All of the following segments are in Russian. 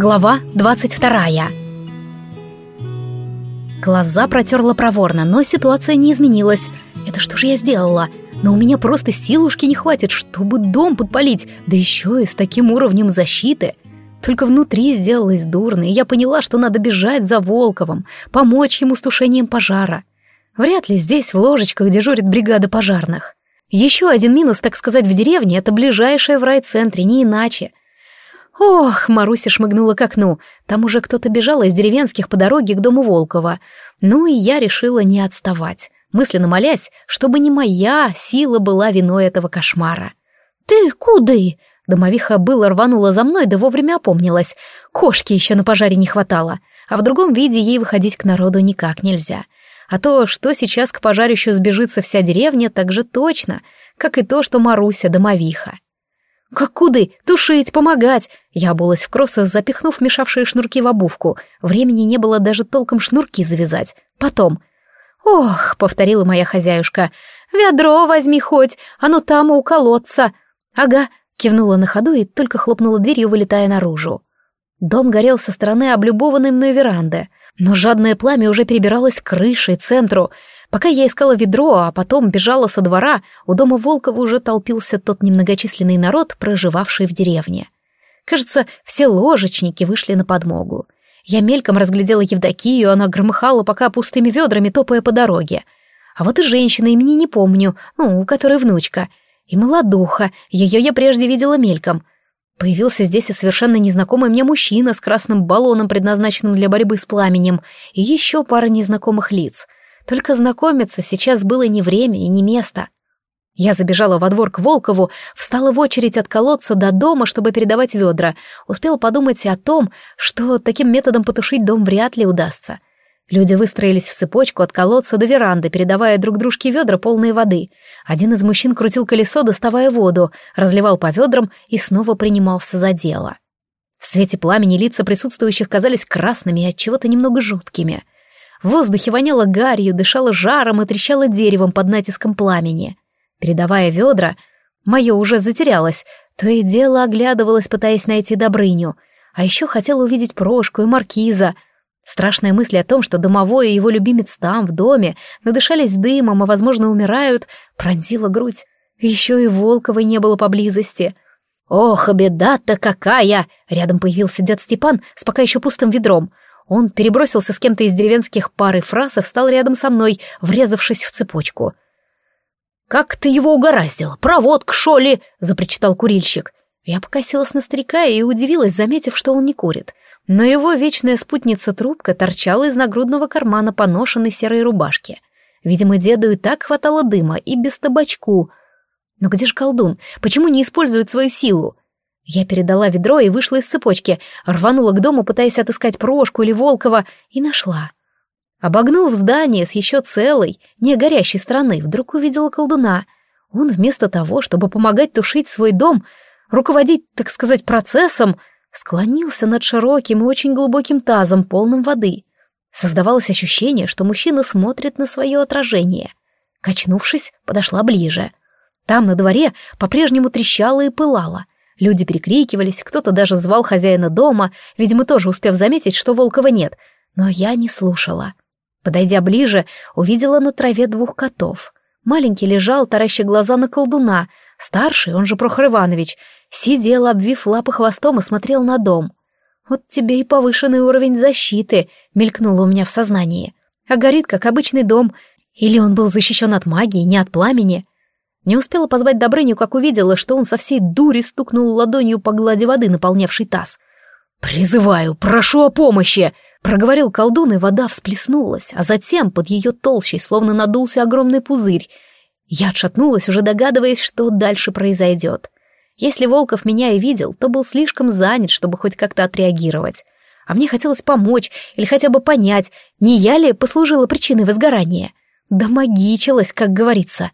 Глава 22 Глаза протерла проворно, но ситуация не изменилась. Это что же я сделала? Но у меня просто силушки не хватит, чтобы дом подпалить, да еще и с таким уровнем защиты. Только внутри сделалось дурно, и я поняла, что надо бежать за Волковым, помочь ему с тушением пожара. Вряд ли здесь в ложечках дежурит бригада пожарных. Еще один минус, так сказать, в деревне — это ближайшее в райцентре, не иначе. Ох, Маруся шмыгнула к окну. Там уже кто-то бежал из деревенских по дороге к дому Волкова. Ну и я решила не отставать, мысленно молясь, чтобы не моя сила была виной этого кошмара. «Ты куды?» Домовиха было рванула за мной, да вовремя опомнилась. Кошки еще на пожаре не хватало, а в другом виде ей выходить к народу никак нельзя. А то, что сейчас к пожарищу сбежится вся деревня, так же точно, как и то, что Маруся домовиха. «Как куды? Тушить, помогать!» Я обулась в кроссы, запихнув мешавшие шнурки в обувку. Времени не было даже толком шнурки завязать. Потом. «Ох!» — повторила моя хозяюшка. «Ведро возьми хоть, оно там у колодца». «Ага», — кивнула на ходу и только хлопнула дверью, вылетая наружу. Дом горел со стороны облюбованной мной веранды, но жадное пламя уже перебиралось к крыше и центру — Пока я искала ведро, а потом бежала со двора, у дома Волкова уже толпился тот немногочисленный народ, проживавший в деревне. Кажется, все ложечники вышли на подмогу. Я мельком разглядела Евдокию, она громыхала пока пустыми ведрами, топая по дороге. А вот и женщина, имени не помню, ну, у которой внучка. И молодуха, ее я прежде видела мельком. Появился здесь и совершенно незнакомый мне мужчина с красным баллоном, предназначенным для борьбы с пламенем, и еще пара незнакомых лиц — только знакомиться сейчас было не время и не место. Я забежала во двор к Волкову, встала в очередь от колодца до дома, чтобы передавать ведра. Успела подумать и о том, что таким методом потушить дом вряд ли удастся. Люди выстроились в цепочку от колодца до веранды, передавая друг дружке ведра полные воды. Один из мужчин крутил колесо, доставая воду, разливал по ведрам и снова принимался за дело. В свете пламени лица присутствующих казались красными и от чего-то немного жуткими — в воздухе воняло гарью, дышало жаром и трещало деревом под натиском пламени. Передавая ведра, мое уже затерялось, то и дело оглядывалось, пытаясь найти Добрыню, а еще хотела увидеть Прошку и Маркиза. Страшная мысль о том, что домовой и его любимец там, в доме, надышались дымом и, возможно, умирают, пронзила грудь. Еще и Волковой не было поблизости. «Ох, беда-то какая!» Рядом появился дед Степан с пока еще пустым ведром — он перебросился с кем-то из деревенских пары фраз и встал рядом со мной, врезавшись в цепочку. «Как ты его угораздил? Проводка, шоли!» — запричитал курильщик. Я покосилась на старика и удивилась, заметив, что он не курит. Но его вечная спутница-трубка торчала из нагрудного кармана поношенной серой рубашки. Видимо, деду и так хватало дыма, и без табачку. Но где же колдун? Почему не использует свою силу? Я передала ведро и вышла из цепочки, рванула к дому, пытаясь отыскать Прошку или Волкова, и нашла. Обогнув здание с еще целой, не горящей стороны, вдруг увидела колдуна. Он вместо того, чтобы помогать тушить свой дом, руководить, так сказать, процессом, склонился над широким и очень глубоким тазом, полным воды. Создавалось ощущение, что мужчина смотрит на свое отражение. Качнувшись, подошла ближе. Там, на дворе, по-прежнему трещало и пылало — Люди перекрикивались, кто-то даже звал хозяина дома, видимо, тоже успев заметить, что Волкова нет. Но я не слушала. Подойдя ближе, увидела на траве двух котов. Маленький лежал, тараща глаза на колдуна. Старший, он же Прохор Иванович, сидел, обвив лапы хвостом и смотрел на дом. «Вот тебе и повышенный уровень защиты», — мелькнуло у меня в сознании. «А горит, как обычный дом. Или он был защищен от магии, не от пламени?» Не успела позвать Добрыню, как увидела, что он со всей дури стукнул ладонью по глади воды, наполнявшей таз. «Призываю, прошу о помощи!» — проговорил колдун, и вода всплеснулась, а затем под ее толщей словно надулся огромный пузырь. Я отшатнулась, уже догадываясь, что дальше произойдет. Если Волков меня и видел, то был слишком занят, чтобы хоть как-то отреагировать. А мне хотелось помочь или хотя бы понять, не я ли послужила причиной возгорания. Да магичилась, как говорится.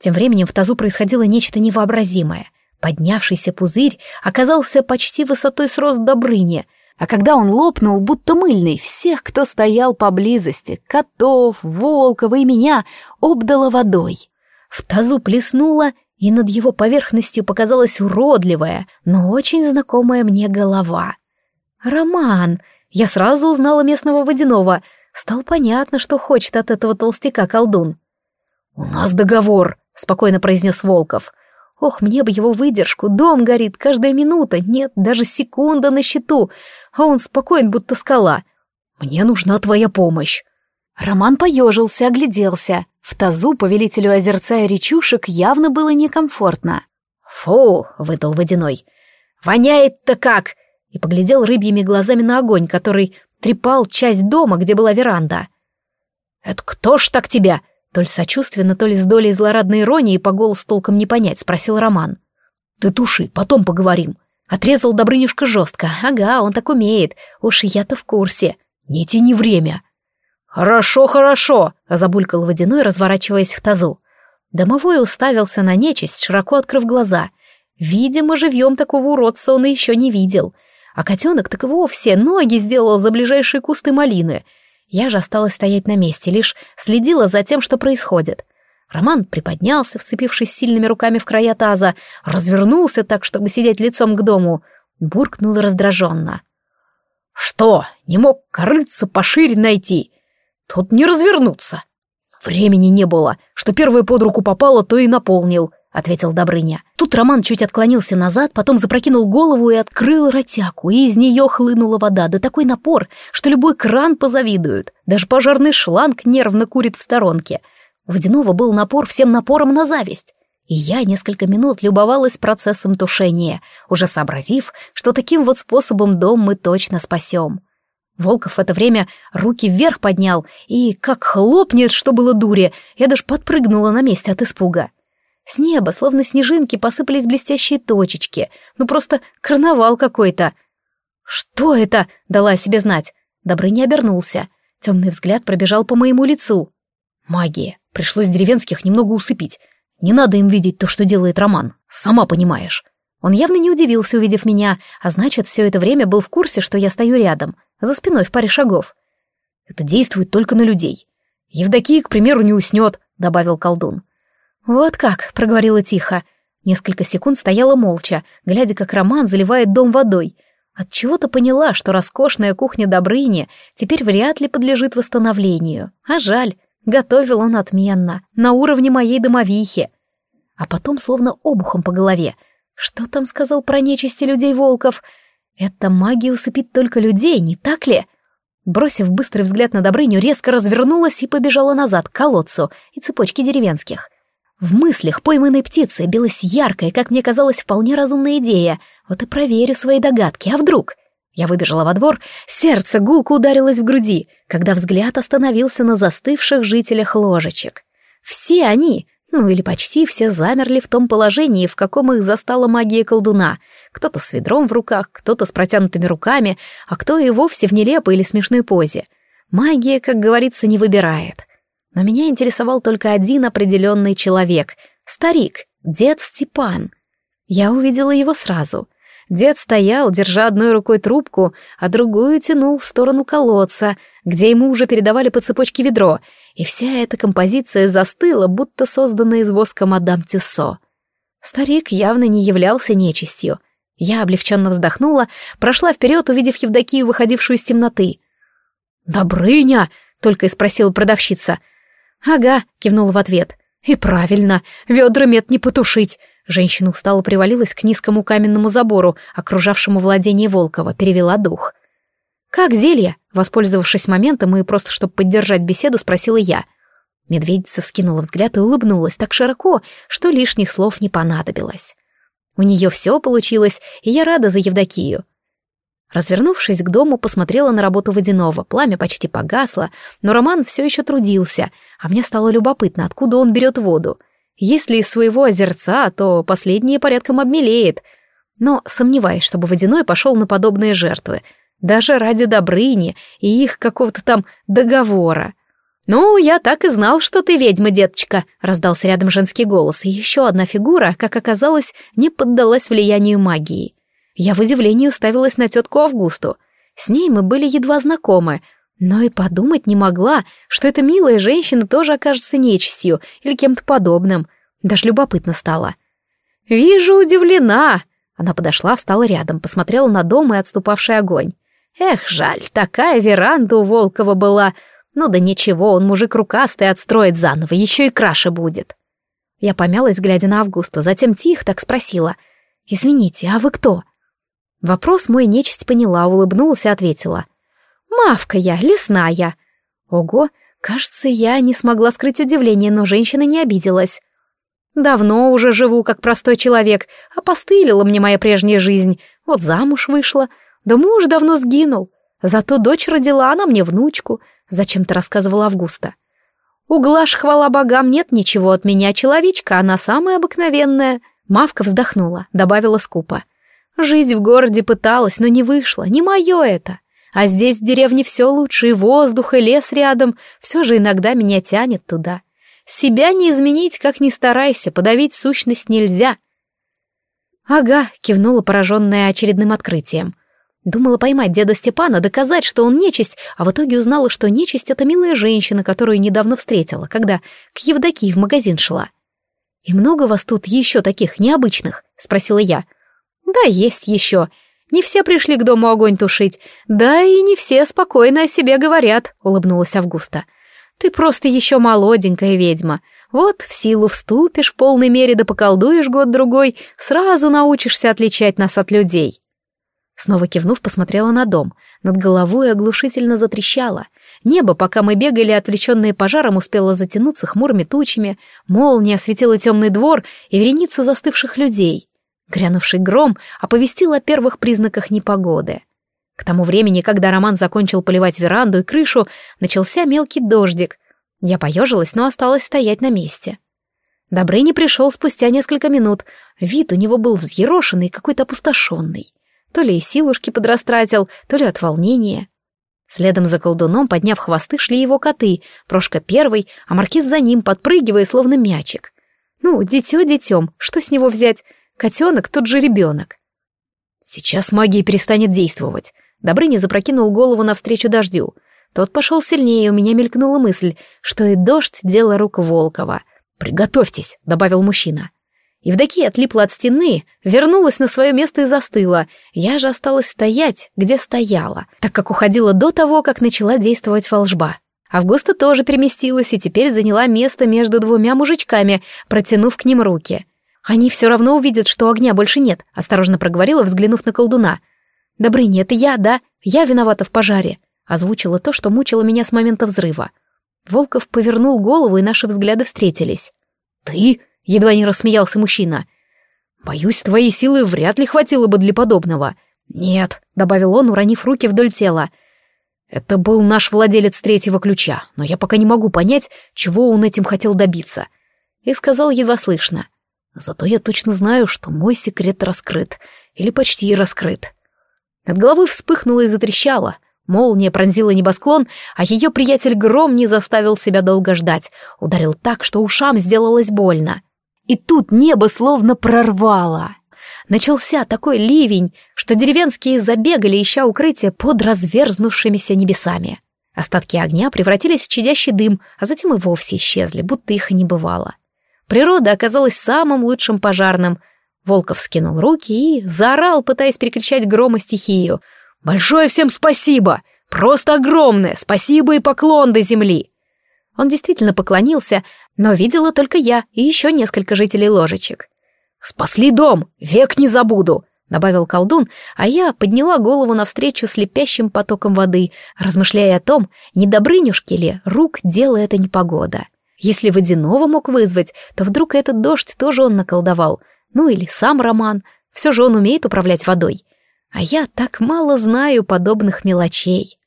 Тем временем в тазу происходило нечто невообразимое. Поднявшийся пузырь оказался почти высотой с рост Добрыни, а когда он лопнул, будто мыльный, всех, кто стоял поблизости, котов, Волкова и меня, обдало водой. В тазу плеснуло, и над его поверхностью показалась уродливая, но очень знакомая мне голова. Роман! Я сразу узнала местного водяного. Стало понятно, что хочет от этого толстяка колдун. «У нас договор», — спокойно произнес Волков. Ох, мне бы его выдержку, дом горит, каждая минута, нет, даже секунда на счету, а он спокоен, будто скала. Мне нужна твоя помощь. Роман поежился, огляделся. В тазу повелителю озерца и речушек явно было некомфортно. «Фу!» — выдал водяной. «Воняет-то как!» И поглядел рыбьими глазами на огонь, который трепал часть дома, где была веранда. «Это кто ж так тебя?» То ли сочувственно, то ли с долей злорадной иронии по голосу толком не понять, спросил Роман. «Ты туши, потом поговорим». Отрезал Добрынюшка жестко. «Ага, он так умеет. Уж я-то в курсе. Не тяни время». «Хорошо, хорошо», — забулькал водяной, разворачиваясь в тазу. Домовой уставился на нечисть, широко открыв глаза. Видимо, живьем такого уродца он еще не видел. А котенок так и вовсе ноги сделал за ближайшие кусты малины — я же осталась стоять на месте, лишь следила за тем, что происходит. Роман приподнялся, вцепившись сильными руками в края таза, развернулся так, чтобы сидеть лицом к дому, буркнул раздраженно. «Что, не мог корыться пошире найти? Тут не развернуться!» Времени не было, что первое под руку попало, то и наполнил. — ответил Добрыня. Тут Роман чуть отклонился назад, потом запрокинул голову и открыл ротяку, и из нее хлынула вода, да такой напор, что любой кран позавидует. Даже пожарный шланг нервно курит в сторонке. У Водяного был напор всем напором на зависть. И я несколько минут любовалась процессом тушения, уже сообразив, что таким вот способом дом мы точно спасем. Волков в это время руки вверх поднял, и как хлопнет, что было дуре, я даже подпрыгнула на месте от испуга. С неба, словно снежинки, посыпались блестящие точечки. Ну просто карнавал какой-то. «Что это?» — дала себе знать. Добрыня обернулся. Темный взгляд пробежал по моему лицу. «Магия. Пришлось деревенских немного усыпить. Не надо им видеть то, что делает Роман. Сама понимаешь». Он явно не удивился, увидев меня, а значит, все это время был в курсе, что я стою рядом, за спиной в паре шагов. «Это действует только на людей. Евдокия, к примеру, не уснет», — добавил колдун. «Вот как», — проговорила тихо. Несколько секунд стояла молча, глядя, как Роман заливает дом водой. Отчего-то поняла, что роскошная кухня Добрыни теперь вряд ли подлежит восстановлению. А жаль, готовил он отменно, на уровне моей домовихи. А потом словно обухом по голове. Что там сказал про нечисти людей-волков? Это магия усыпит только людей, не так ли? Бросив быстрый взгляд на Добрыню, резко развернулась и побежала назад, к колодцу и цепочке деревенских. В мыслях пойманной птицы билась яркая, как мне казалось, вполне разумная идея. Вот и проверю свои догадки, а вдруг? Я выбежала во двор, сердце гулко ударилось в груди, когда взгляд остановился на застывших жителях ложечек. Все они, ну или почти все, замерли в том положении, в каком их застала магия колдуна. Кто-то с ведром в руках, кто-то с протянутыми руками, а кто и вовсе в нелепой или смешной позе. Магия, как говорится, не выбирает. Но меня интересовал только один определенный человек — старик, дед Степан. Я увидела его сразу. Дед стоял, держа одной рукой трубку, а другую тянул в сторону колодца, где ему уже передавали по цепочке ведро, и вся эта композиция застыла, будто созданная из воска мадам Тюссо. Старик явно не являлся нечистью. Я облегченно вздохнула, прошла вперед, увидев Евдокию, выходившую из темноты. «Добрыня!» — только и спросила продавщица. «Ага», — кивнул в ответ. «И правильно, ведра мед не потушить». Женщина устало привалилась к низкому каменному забору, окружавшему владение Волкова, перевела дух. «Как зелье?» — воспользовавшись моментом и просто чтобы поддержать беседу, спросила я. Медведица вскинула взгляд и улыбнулась так широко, что лишних слов не понадобилось. У нее все получилось, и я рада за Евдокию. Развернувшись к дому, посмотрела на работу водяного. Пламя почти погасло, но Роман все еще трудился, а мне стало любопытно, откуда он берет воду. Если из своего озерца, то последнее порядком обмелеет. Но сомневаюсь, чтобы водяной пошел на подобные жертвы. Даже ради Добрыни и их какого-то там договора. «Ну, я так и знал, что ты ведьма, деточка», — раздался рядом женский голос, и еще одна фигура, как оказалось, не поддалась влиянию магии. Я в удивлении уставилась на тетку Августу. С ней мы были едва знакомы, но и подумать не могла, что эта милая женщина тоже окажется нечистью или кем-то подобным. Даже любопытно стало. «Вижу, удивлена!» Она подошла, встала рядом, посмотрела на дом и отступавший огонь. Эх, жаль, такая веранда у Волкова была. Ну да ничего, он мужик рукастый, отстроит заново, еще и краше будет. Я помялась, глядя на Августу, затем тихо так спросила. «Извините, а вы кто?» Вопрос мой нечисть поняла, улыбнулась и ответила. «Мавка я, лесная». Ого, кажется, я не смогла скрыть удивление, но женщина не обиделась. Давно уже живу как простой человек, опостылила мне моя прежняя жизнь. Вот замуж вышла, да муж давно сгинул. Зато дочь родила она мне внучку, зачем-то рассказывала Августа. У хвала богам, нет ничего от меня, человечка, она самая обыкновенная. Мавка вздохнула, добавила скупо. Жить в городе пыталась, но не вышло, не мое это. А здесь в деревне все лучше, и воздух, и лес рядом, все же иногда меня тянет туда. Себя не изменить, как ни старайся, подавить сущность нельзя. Ага, кивнула пораженная очередным открытием. Думала поймать деда Степана, доказать, что он нечисть, а в итоге узнала, что нечисть — это милая женщина, которую недавно встретила, когда к Евдокии в магазин шла. «И много вас тут еще таких необычных?» — спросила я. «Да, есть еще. Не все пришли к дому огонь тушить. Да и не все спокойно о себе говорят», — улыбнулась Августа. «Ты просто еще молоденькая ведьма. Вот в силу вступишь в полной мере да поколдуешь год-другой, сразу научишься отличать нас от людей». Снова кивнув, посмотрела на дом. Над головой оглушительно затрещало. Небо, пока мы бегали, отвлеченное пожаром, успело затянуться хмурыми тучами, молния осветила темный двор и вереницу застывших людей. Грянувший гром оповестил о первых признаках непогоды. К тому времени, когда Роман закончил поливать веранду и крышу, начался мелкий дождик. Я поежилась, но осталась стоять на месте. Добрыня пришел спустя несколько минут. Вид у него был взъерошенный, какой-то опустошенный. То ли и силушки подрастратил, то ли от волнения. Следом за колдуном, подняв хвосты, шли его коты, Прошка первый, а Маркиз за ним, подпрыгивая, словно мячик. Ну, дитё детем, что с него взять? Котенок тут же ребенок. Сейчас магия перестанет действовать. Добрыня запрокинул голову навстречу дождю. Тот пошел сильнее, и у меня мелькнула мысль, что и дождь — дело рук Волкова. «Приготовьтесь», — добавил мужчина. Евдокия отлипла от стены, вернулась на свое место и застыла. Я же осталась стоять, где стояла, так как уходила до того, как начала действовать волжба. Августа тоже переместилась и теперь заняла место между двумя мужичками, протянув к ним руки. «Они все равно увидят, что огня больше нет», — осторожно проговорила, взглянув на колдуна. «Добрыня, это я, да? Я виновата в пожаре», — озвучила то, что мучило меня с момента взрыва. Волков повернул голову, и наши взгляды встретились. «Ты?» — едва не рассмеялся мужчина. «Боюсь, твоей силы вряд ли хватило бы для подобного». «Нет», — добавил он, уронив руки вдоль тела. «Это был наш владелец третьего ключа, но я пока не могу понять, чего он этим хотел добиться». И сказал едва слышно. Зато я точно знаю, что мой секрет раскрыт, или почти раскрыт. Над головой вспыхнуло и затрещало. Молния пронзила небосклон, а ее приятель Гром не заставил себя долго ждать. Ударил так, что ушам сделалось больно. И тут небо словно прорвало. Начался такой ливень, что деревенские забегали, ища укрытие под разверзнувшимися небесами. Остатки огня превратились в чадящий дым, а затем и вовсе исчезли, будто их и не бывало. Природа оказалась самым лучшим пожарным. Волков скинул руки и заорал, пытаясь перекричать гром и стихию. «Большое всем спасибо! Просто огромное спасибо и поклон до земли!» Он действительно поклонился, но видела только я и еще несколько жителей ложечек. «Спасли дом! Век не забуду!» — добавил колдун, а я подняла голову навстречу слепящим потоком воды, размышляя о том, не Добрынюшки ли рук дело это непогода. Если водяного мог вызвать, то вдруг этот дождь тоже он наколдовал. Ну или сам Роман. Все же он умеет управлять водой. А я так мало знаю подобных мелочей.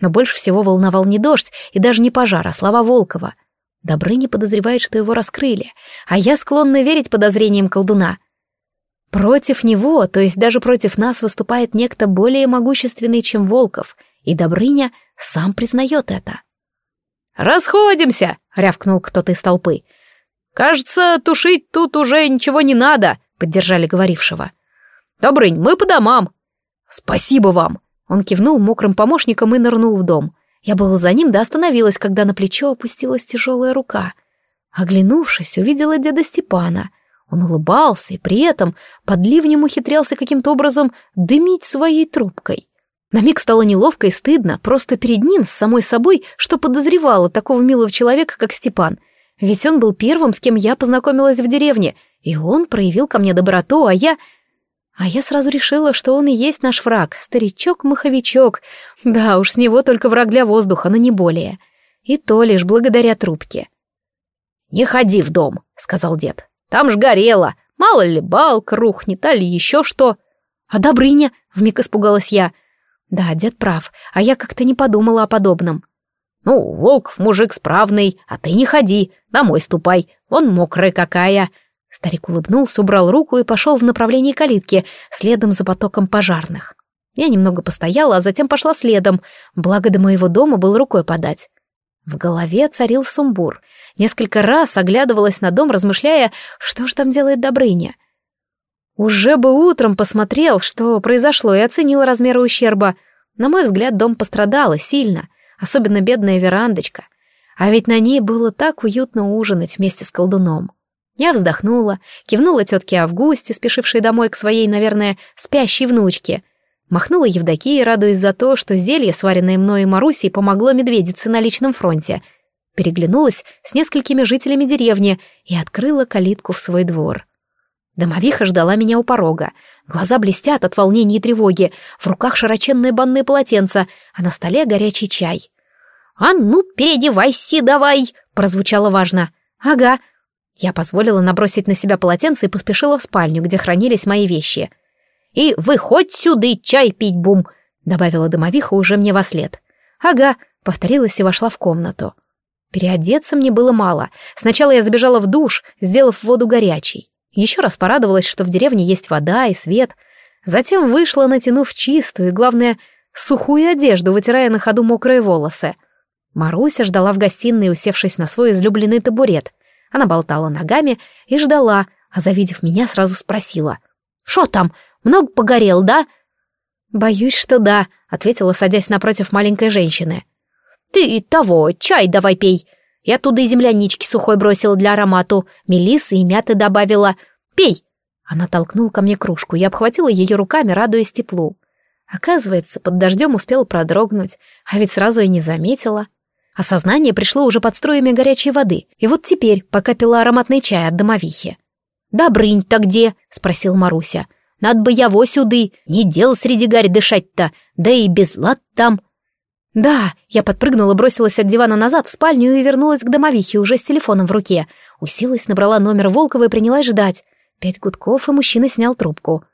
Но больше всего волновал не дождь и даже не пожар, а слова Волкова. Добрыня подозревает, что его раскрыли, а я склонна верить подозрениям колдуна. Против него, то есть даже против нас, выступает некто более могущественный, чем Волков, и Добрыня сам признает это. «Расходимся!» — рявкнул кто-то из толпы. «Кажется, тушить тут уже ничего не надо», — поддержали говорившего. «Добрынь, мы по домам». «Спасибо вам!» Он кивнул мокрым помощником и нырнул в дом. Я была за ним, да остановилась, когда на плечо опустилась тяжелая рука. Оглянувшись, увидела деда Степана. Он улыбался и при этом под ливнем ухитрялся каким-то образом дымить своей трубкой. На миг стало неловко и стыдно, просто перед ним, с самой собой, что подозревала такого милого человека, как Степан. Ведь он был первым, с кем я познакомилась в деревне, и он проявил ко мне доброту, а я... А я сразу решила, что он и есть наш враг, старичок-маховичок. Да уж, с него только враг для воздуха, но не более. И то лишь благодаря трубке. «Не ходи в дом», — сказал дед. «Там ж горело. Мало ли, балка рухнет, али еще что». «А Добрыня?» — вмиг испугалась я. Да, дед прав, а я как-то не подумала о подобном. «Ну, Волков мужик справный, а ты не ходи, домой ступай, он мокрая какая». Старик улыбнулся, убрал руку и пошел в направлении калитки, следом за потоком пожарных. Я немного постояла, а затем пошла следом, благо до моего дома был рукой подать. В голове царил сумбур. Несколько раз оглядывалась на дом, размышляя, что ж там делает Добрыня. Уже бы утром посмотрел, что произошло, и оценил размеры ущерба. На мой взгляд, дом пострадал сильно, особенно бедная верандочка. А ведь на ней было так уютно ужинать вместе с колдуном. Я вздохнула, кивнула тетке Августе, спешившей домой к своей, наверное, спящей внучке. Махнула Евдокии, радуясь за то, что зелье, сваренное мной и Марусей, помогло медведице на личном фронте. Переглянулась с несколькими жителями деревни и открыла калитку в свой двор. Домовиха ждала меня у порога. Глаза блестят от волнения и тревоги, в руках широченное банное полотенце, а на столе горячий чай. «А ну, переодевайся давай!» — прозвучало важно. «Ага». Я позволила набросить на себя полотенце и поспешила в спальню, где хранились мои вещи. «И выходь сюда, чай пить бум!» — добавила домовиха уже мне во след. «Ага», — повторилась и вошла в комнату. Переодеться мне было мало. Сначала я забежала в душ, сделав воду горячей. Еще раз порадовалась, что в деревне есть вода и свет. Затем вышла, натянув чистую и, главное, сухую одежду, вытирая на ходу мокрые волосы. Маруся ждала в гостиной, усевшись на свой излюбленный табурет. Она болтала ногами и ждала, а, завидев меня, сразу спросила. «Шо там? Много погорел, да?» «Боюсь, что да», — ответила, садясь напротив маленькой женщины. «Ты того, чай давай пей. Я оттуда и землянички сухой бросила для аромату, мелисы и мяты добавила. Пей!» Она толкнула ко мне кружку, я обхватила ее руками, радуясь теплу. Оказывается, под дождем успела продрогнуть, а ведь сразу и не заметила. Осознание пришло уже под струями горячей воды, и вот теперь, пока пила ароматный чай от домовихи. «Добрынь-то где?» — спросил Маруся. «Надо бы его сюды, не дел среди гарь дышать-то, да и без лад там». «Да», я подпрыгнула, бросилась от дивана назад в спальню и вернулась к домовихе уже с телефоном в руке. Уселась, набрала номер Волкова и принялась ждать. Пять гудков, и мужчина снял трубку.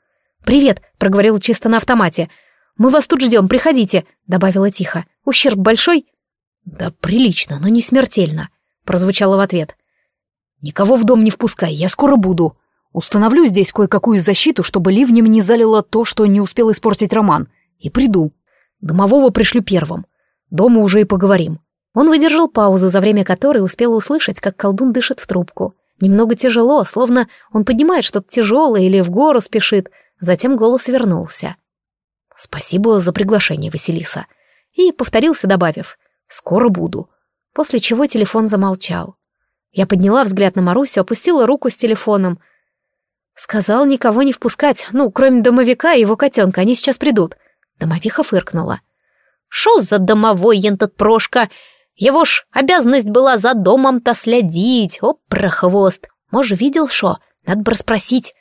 «Привет», — проговорил чисто на автомате. «Мы вас тут ждем, приходите», — добавила тихо. «Ущерб большой?» «Да прилично, но не смертельно», — прозвучало в ответ. «Никого в дом не впускай, я скоро буду. Установлю здесь кое-какую защиту, чтобы ливнем не залило то, что не успел испортить Роман. И приду. Домового пришлю первым. Дома уже и поговорим». Он выдержал паузу, за время которой успел услышать, как колдун дышит в трубку. Немного тяжело, словно он поднимает что-то тяжелое или в гору спешит. Затем голос вернулся. «Спасибо за приглашение, Василиса». И повторился, добавив «Скоро буду». После чего телефон замолчал. Я подняла взгляд на Марусю, опустила руку с телефоном. Сказал никого не впускать, ну, кроме домовика и его котенка, они сейчас придут. Домовиха фыркнула. «Шо за домовой ентот Прошка? Его ж обязанность была за домом-то следить, о, прохвост. Может, видел шо? Надо бы расспросить».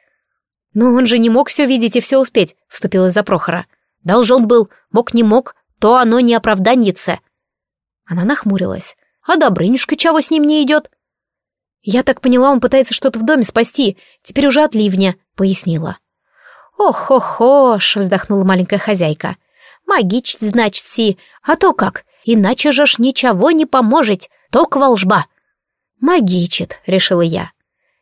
«Но он же не мог все видеть и все успеть», — вступилась за Прохора. «Должен был, мог не мог, то оно не оправданница». Она нахмурилась. «А Добрынюшка чего с ним не идет?» «Я так поняла, он пытается что-то в доме спасти, теперь уже от ливня», — пояснила. «Ох-хо-хош!» — вздохнула маленькая хозяйка. «Магичить, значит, си, а то как, иначе же ж ничего не поможет, только волжба». «Магичит», — решила я.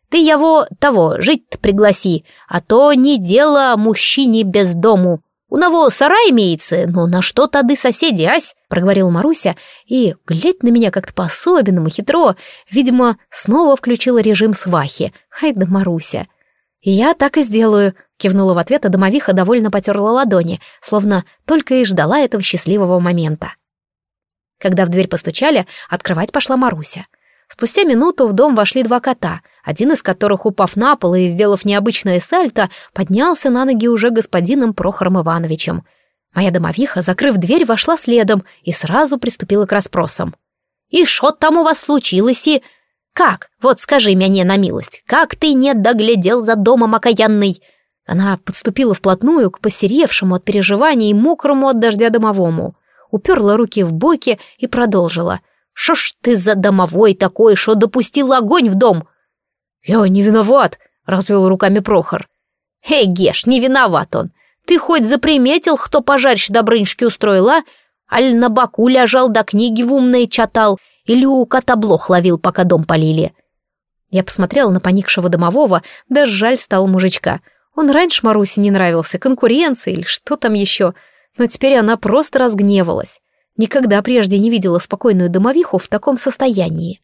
«Ты его, того, жить пригласи, а то не дело мужчине без дому. У него сарай имеется, но на что тады соседи, ась?» — проговорил Маруся, и, глядь на меня как-то по-особенному, хитро, видимо, снова включила режим свахи. Ай да Маруся. «Я так и сделаю», — кивнула в ответ, а домовиха довольно потерла ладони, словно только и ждала этого счастливого момента. Когда в дверь постучали, открывать пошла Маруся. Спустя минуту в дом вошли два кота, один из которых, упав на пол и сделав необычное сальто, поднялся на ноги уже господином Прохором Ивановичем. Моя домовиха, закрыв дверь, вошла следом и сразу приступила к расспросам. «И что там у вас случилось, и...» «Как? Вот скажи мне на милость, как ты не доглядел за домом окаянный?» Она подступила вплотную к посеревшему от переживаний и мокрому от дождя домовому, уперла руки в боки и продолжила. «Шо ж ты за домовой такой, что допустил огонь в дом?» «Я не виноват», — развел руками Прохор. «Эй, Геш, не виноват он. Ты хоть заприметил, кто пожарщ Добрыншки устроила? Аль на боку лежал да книги в умные читал, или у кота блох ловил, пока дом полили?» Я посмотрела на поникшего домового, даже жаль стал мужичка. Он раньше Марусе не нравился, конкуренция или что там еще, но теперь она просто разгневалась. Никогда прежде не видела спокойную домовиху в таком состоянии.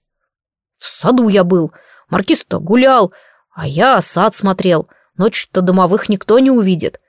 «В саду я был, маркиз-то гулял, а я сад смотрел. Ночью-то домовых никто не увидит.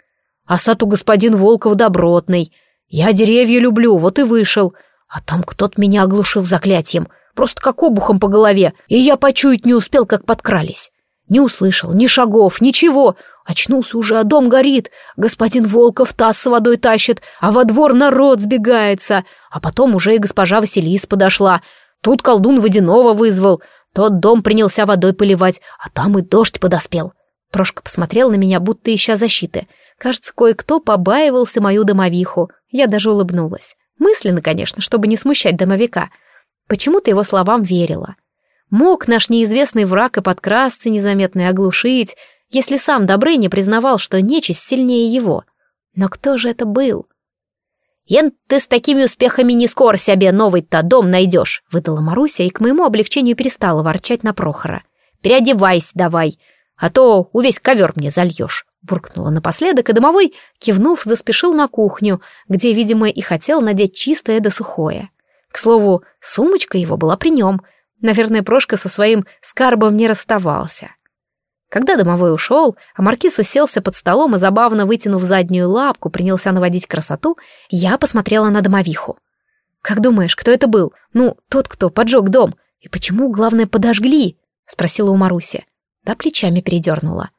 А сад у господин Волков добротный. Я деревья люблю, вот и вышел. А там кто-то меня оглушил заклятием, просто как обухом по голове, и я почуять не успел, как подкрались. Не услышал ни шагов, ничего. Очнулся уже, а дом горит. Господин Волков таз с водой тащит, а во двор народ сбегается. А потом уже и госпожа Василис подошла. Тут колдун водяного вызвал. Тот дом принялся водой поливать, а там и дождь подоспел. Прошка посмотрел на меня, будто ища защиты. Кажется, кое-кто побаивался мою домовиху. Я даже улыбнулась. Мысленно, конечно, чтобы не смущать домовика. Почему-то его словам верила. Мог наш неизвестный враг и подкрасться незаметно и оглушить, если сам Добрыня признавал, что нечисть сильнее его. Но кто же это был? «Ен, ты с такими успехами не скоро себе новый-то дом найдешь», — выдала Маруся и к моему облегчению перестала ворчать на Прохора. «Переодевайся давай, а то увесь ковер мне зальешь». Буркнула напоследок, и домовой, кивнув, заспешил на кухню, где, видимо, и хотел надеть чистое да сухое. К слову, сумочка его была при нем. Наверное, Прошка со своим скарбом не расставался. Когда домовой ушел, а маркиз уселся под столом и, забавно вытянув заднюю лапку, принялся наводить красоту, я посмотрела на домовиху. «Как думаешь, кто это был? Ну, тот, кто поджег дом. И почему, главное, подожгли?» — спросила у Маруси. Да плечами передернула.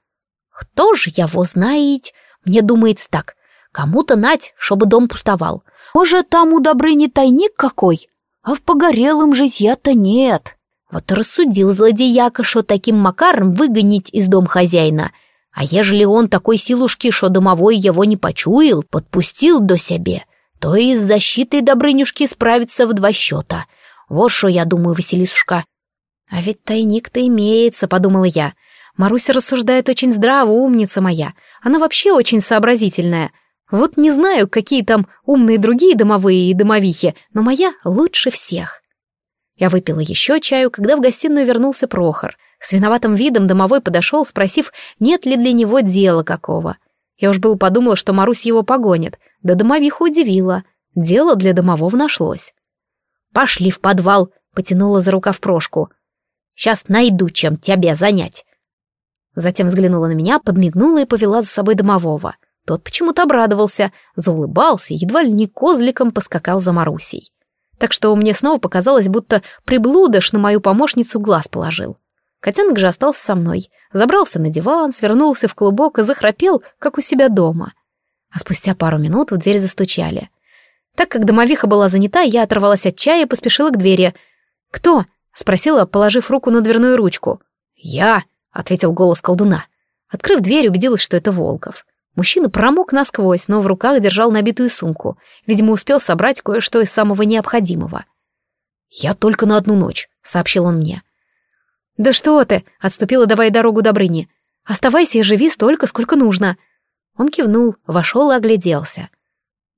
Кто же его знает? Мне думается так. Кому-то нать, чтобы дом пустовал. Может, там у Добрыни тайник какой? А в погорелом житья-то нет. Вот рассудил злодеяка, что таким макаром выгонить из дом хозяина. А ежели он такой силушки, что домовой его не почуял, подпустил до себе, то и с защитой Добрынюшки справится в два счета. Вот что я думаю, Василисушка. А ведь тайник-то имеется, подумала я. Маруся рассуждает очень здраво, умница моя. Она вообще очень сообразительная. Вот не знаю, какие там умные другие домовые и домовихи, но моя лучше всех. Я выпила еще чаю, когда в гостиную вернулся Прохор. С виноватым видом домовой подошел, спросив, нет ли для него дела какого. Я уж было подумала, что Марусь его погонит, да домовиха удивила. Дело для домового нашлось. «Пошли в подвал», — потянула за рукав Прошку. «Сейчас найду, чем тебя занять. Затем взглянула на меня, подмигнула и повела за собой домового. Тот почему-то обрадовался, заулыбался едва ли не козликом поскакал за Марусей. Так что мне снова показалось, будто приблудыш на мою помощницу глаз положил. Котенок же остался со мной, забрался на диван, свернулся в клубок и захрапел, как у себя дома. А спустя пару минут в дверь застучали. Так как домовиха была занята, я оторвалась от чая и поспешила к двери. «Кто?» — спросила, положив руку на дверную ручку. «Я!» — ответил голос колдуна. Открыв дверь, убедилась, что это Волков. Мужчина промок насквозь, но в руках держал набитую сумку. Видимо, успел собрать кое-что из самого необходимого. «Я только на одну ночь», — сообщил он мне. «Да что ты!» — отступила, давая дорогу Добрыне. «Оставайся и живи столько, сколько нужно». Он кивнул, вошел и огляделся.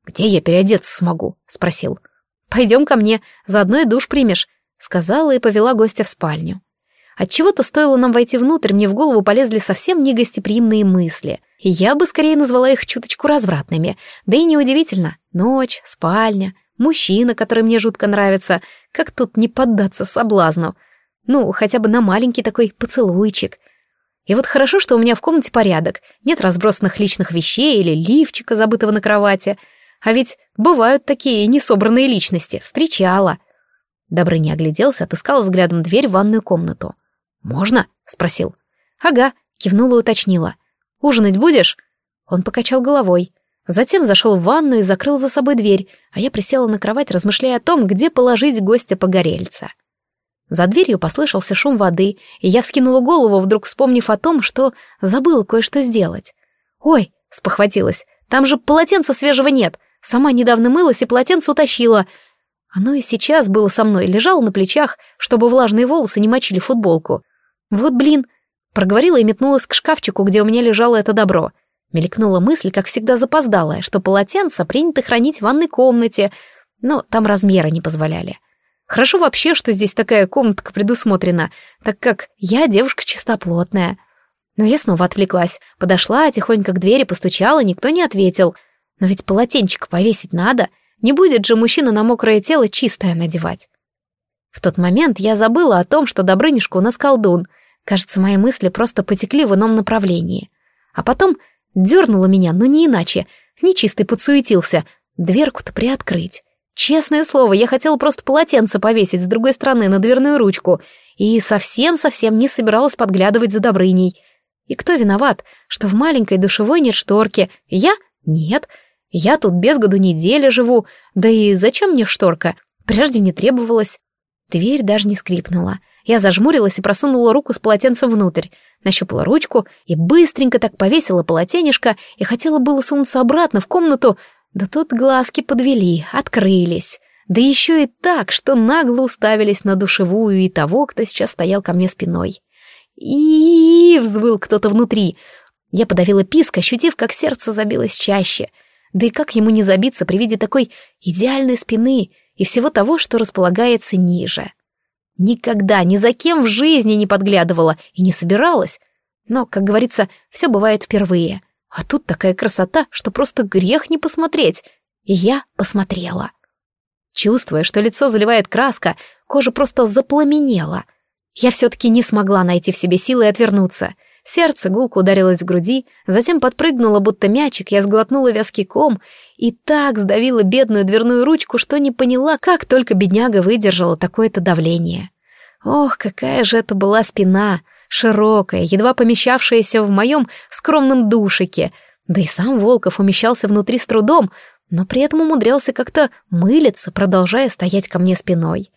«Где я переодеться смогу?» — спросил. «Пойдем ко мне, заодно и душ примешь», — сказала и повела гостя в спальню. Отчего-то стоило нам войти внутрь, мне в голову полезли совсем негостеприимные мысли. Я бы скорее назвала их чуточку развратными. Да и неудивительно. Ночь, спальня, мужчина, который мне жутко нравится. Как тут не поддаться соблазну? Ну, хотя бы на маленький такой поцелуйчик. И вот хорошо, что у меня в комнате порядок. Нет разбросанных личных вещей или лифчика, забытого на кровати. А ведь бывают такие несобранные личности. Встречала. Добрыня огляделся, отыскал взглядом дверь в ванную комнату. «Можно?» — спросил. «Ага», — кивнула и уточнила. «Ужинать будешь?» Он покачал головой. Затем зашел в ванну и закрыл за собой дверь, а я присела на кровать, размышляя о том, где положить гостя погорельца. За дверью послышался шум воды, и я вскинула голову, вдруг вспомнив о том, что забыла кое-что сделать. «Ой!» — спохватилась. «Там же полотенца свежего нет! Сама недавно мылась и полотенце утащила!» Оно и сейчас было со мной, лежало на плечах, чтобы влажные волосы не мочили футболку. «Вот блин!» — проговорила и метнулась к шкафчику, где у меня лежало это добро. Мелькнула мысль, как всегда запоздалая, что полотенца принято хранить в ванной комнате, но там размеры не позволяли. Хорошо вообще, что здесь такая комнатка предусмотрена, так как я девушка чистоплотная. Но я снова отвлеклась, подошла, тихонько к двери постучала, никто не ответил. Но ведь полотенчик повесить надо, не будет же мужчина на мокрое тело чистое надевать. В тот момент я забыла о том, что Добрынюшка у нас колдун. Кажется, мои мысли просто потекли в ином направлении. А потом Дернула меня, но не иначе. Нечистый подсуетился. Дверку-то приоткрыть. Честное слово, я хотела просто полотенце повесить с другой стороны на дверную ручку и совсем-совсем не собиралась подглядывать за Добрыней. И кто виноват, что в маленькой душевой нет шторки? Я? Нет. Я тут без году недели живу. Да и зачем мне шторка? Прежде не требовалось. Дверь даже не скрипнула. Я зажмурилась и просунула руку с полотенцем внутрь нащупала ручку и быстренько так повесила полотенишко и хотела было сунуться обратно в комнату, да тут глазки подвели, открылись. Да еще и так, что нагло уставились на душевую и того, кто сейчас стоял ко мне спиной. И взвыл кто-то внутри. Я подавила писк, ощутив, как сердце забилось чаще. Да и как ему не забиться при виде такой идеальной спины и всего того, что располагается ниже. Никогда ни за кем в жизни не подглядывала и не собиралась. Но, как говорится, все бывает впервые. А тут такая красота, что просто грех не посмотреть. И я посмотрела. Чувствуя, что лицо заливает краска, кожа просто запламенела. Я все-таки не смогла найти в себе силы отвернуться. Сердце гулко ударилось в груди, затем подпрыгнуло, будто мячик, я сглотнула вязкий ком и так сдавила бедную дверную ручку, что не поняла, как только бедняга выдержала такое-то давление. Ох, какая же это была спина, широкая, едва помещавшаяся в моем скромном душике, да и сам Волков умещался внутри с трудом, но при этом умудрялся как-то мылиться, продолжая стоять ко мне спиной.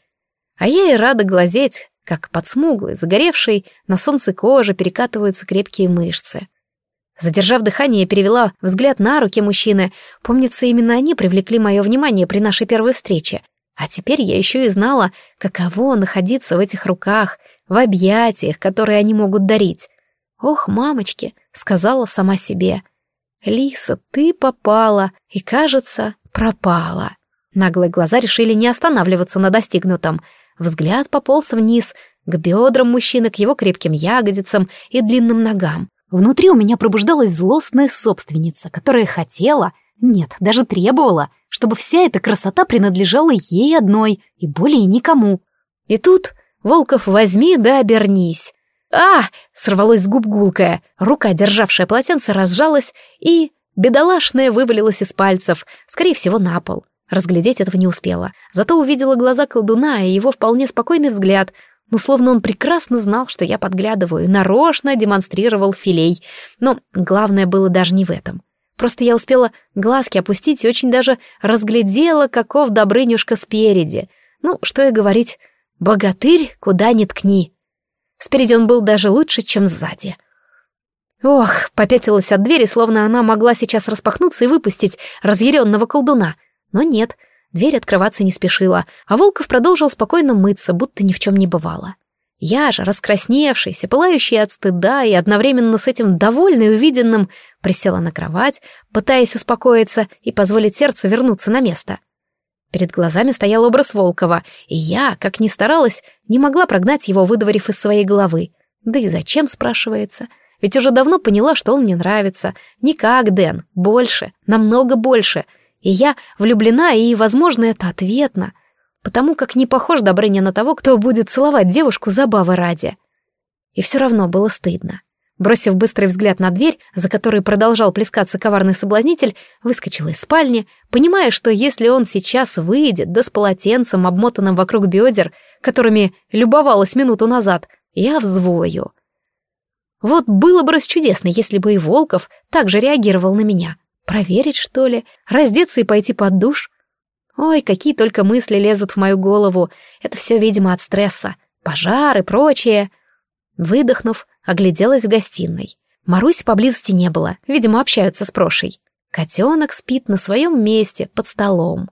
А я и рада глазеть, как под смуглой, загоревшей на солнце кожи перекатываются крепкие мышцы. Задержав дыхание, я перевела взгляд на руки мужчины. Помнится, именно они привлекли мое внимание при нашей первой встрече. А теперь я еще и знала, каково находиться в этих руках, в объятиях, которые они могут дарить. «Ох, мамочки!» — сказала сама себе. «Лиса, ты попала, и, кажется, пропала». Наглые глаза решили не останавливаться на достигнутом. Взгляд пополз вниз, к бедрам мужчины, к его крепким ягодицам и длинным ногам. Внутри у меня пробуждалась злостная собственница, которая хотела, нет, даже требовала, чтобы вся эта красота принадлежала ей одной и более никому. И тут, Волков, возьми да обернись. А! сорвалось с губ гулкая, рука, державшая полотенце, разжалась, и бедолашная вывалилась из пальцев, скорее всего, на пол. Разглядеть этого не успела. Зато увидела глаза колдуна и его вполне спокойный взгляд, ну, словно он прекрасно знал, что я подглядываю, нарочно демонстрировал филей. Но главное было даже не в этом. Просто я успела глазки опустить и очень даже разглядела, каков Добрынюшка спереди. Ну, что и говорить, богатырь куда ни ткни. Спереди он был даже лучше, чем сзади. Ох, попятилась от двери, словно она могла сейчас распахнуться и выпустить разъяренного колдуна. Но нет, Дверь открываться не спешила, а Волков продолжил спокойно мыться, будто ни в чем не бывало. Я же, раскрасневшаяся, пылающая от стыда и одновременно с этим довольной увиденным, присела на кровать, пытаясь успокоиться и позволить сердцу вернуться на место. Перед глазами стоял образ Волкова, и я, как ни старалась, не могла прогнать его, выдворив из своей головы. Да и зачем, спрашивается? Ведь уже давно поняла, что он мне нравится. Не как Дэн, больше, намного больше — и я влюблена, и, возможно, это ответно, потому как не похож Добрыня на того, кто будет целовать девушку забавы ради. И все равно было стыдно. Бросив быстрый взгляд на дверь, за которой продолжал плескаться коварный соблазнитель, выскочила из спальни, понимая, что если он сейчас выйдет, да с полотенцем, обмотанным вокруг бедер, которыми любовалась минуту назад, я взвою. Вот было бы расчудесно, если бы и Волков также реагировал на меня. Проверить, что ли? Раздеться и пойти под душ? Ой, какие только мысли лезут в мою голову. Это все, видимо, от стресса. Пожар и прочее. Выдохнув, огляделась в гостиной. Маруси поблизости не было, видимо, общаются с Прошей. Котенок спит на своем месте, под столом.